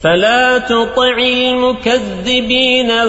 فلا تطع المكذبين